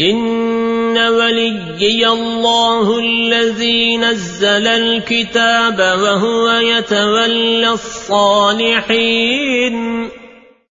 إن وليي الله الذي نزل الكتاب وهو يتولى الصالحين.